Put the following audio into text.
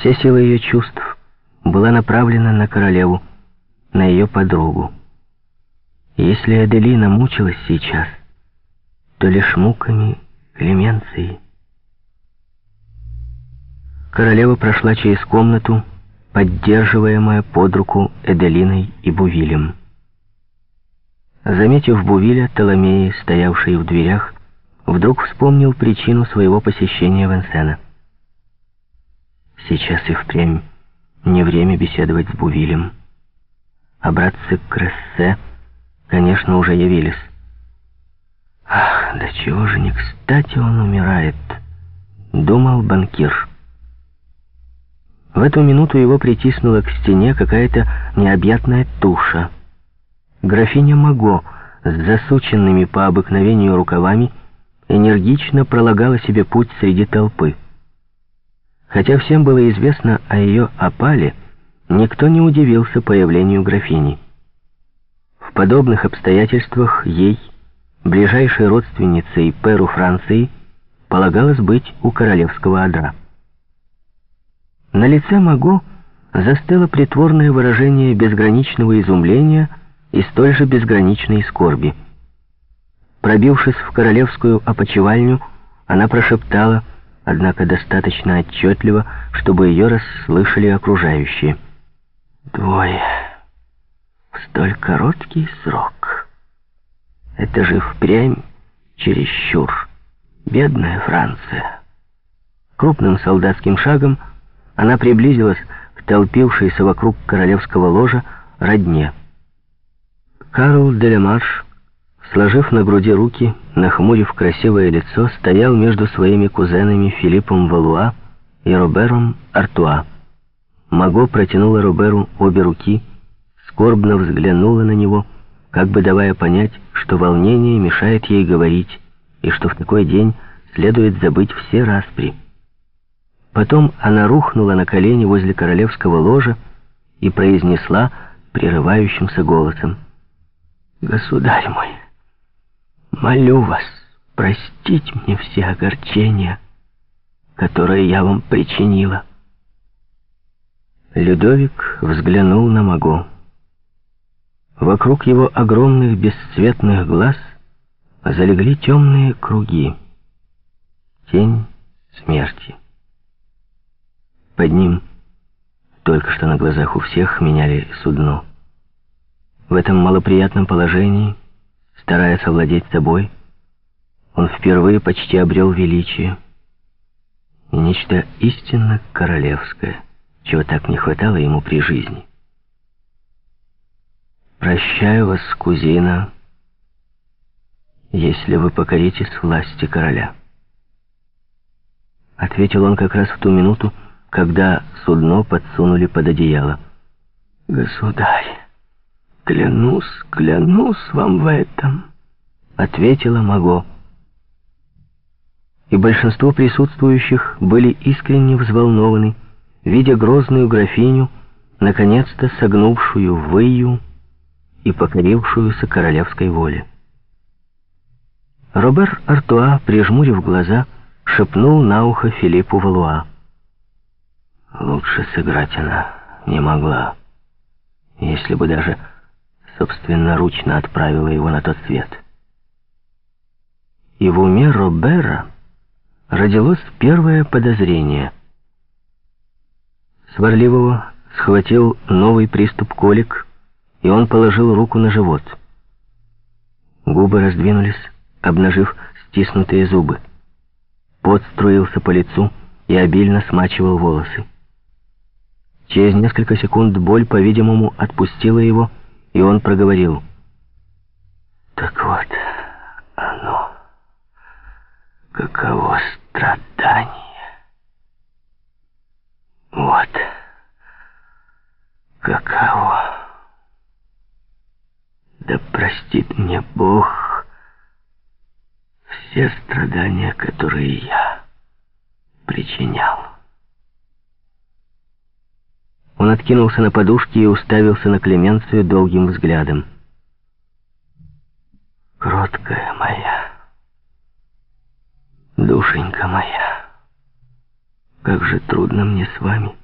Вся сила ее чувств была направлена на королеву, на ее подругу. Если Аделина мучилась сейчас, то лишь муками Клеменции. Королева прошла через комнату, поддерживаемая под руку Эделиной и Бувилем. Заметив Бувиля, Толомеи, стоявший в дверях, вдруг вспомнил причину своего посещения Венсена. Сейчас и впрямь не время беседовать с Бувилем. А братцы Крессе, конечно, уже явились. «Ах, да чего же не кстати он умирает», — думал банкир. В эту минуту его притиснула к стене какая-то необъятная туша. Графиня Маго с засученными по обыкновению рукавами энергично пролагала себе путь среди толпы. Хотя всем было известно о ее опале, никто не удивился появлению графини. В подобных обстоятельствах ей, ближайшей родственницей Перу Франции, полагалось быть у королевского адра. На лице Маго застыло притворное выражение безграничного изумления и столь же безграничной скорби. Пробившись в королевскую опочивальню, она прошептала, однако достаточно отчетливо, чтобы ее расслышали окружающие. «Двое. В столь короткий срок. Это же впрямь чересчур. Бедная Франция». Крупным солдатским шагом она приблизилась к толпившейся вокруг королевского ложа родне. Карл Делемарш, сложив на груди руки, нахмурив красивое лицо, стоял между своими кузенами Филиппом Валуа и Робером Артуа. Маго протянула Роберу обе руки, скорбно взглянула на него, как бы давая понять, что волнение мешает ей говорить, и что в такой день следует забыть все распри. Потом она рухнула на колени возле королевского ложа и произнесла прерывающимся голосом. «Государь мой, молю вас простить мне все огорчения, которые я вам причинила». Людовик взглянул на Маго. Вокруг его огромных бесцветных глаз залегли темные круги. Тень смерти. Под ним только что на глазах у всех меняли судно. В этом малоприятном положении, стараясь овладеть собой, он впервые почти обрел величие и нечто истинно королевское, чего так не хватало ему при жизни. «Прощаю вас, кузина, если вы покоритесь власти короля», — ответил он как раз в ту минуту, когда судно подсунули под одеяло. «Государь, клянусь, клянусь вам в этом», — ответила Маго. И большинство присутствующих были искренне взволнованы, видя грозную графиню, наконец-то согнувшую выю и покорившуюся королевской воле. Робер Артуа, прижмурив глаза, шепнул на ухо Филиппу Валуа. Лучше сыграть она не могла, если бы даже собственноручно отправила его на тот свет. И в уме Робера родилось первое подозрение. Сварливого схватил новый приступ колик, и он положил руку на живот. Губы раздвинулись, обнажив стиснутые зубы. Пот струился по лицу и обильно смачивал волосы. Через несколько секунд боль, по-видимому, отпустила его, и он проговорил. «Так вот оно, каково страдание. Вот каково. Да простит мне Бог все страдания, которые я причинял». Он откинулся на подушке и уставился на Клеменцию долгим взглядом. «Кроткая моя, душенька моя, как же трудно мне с вами».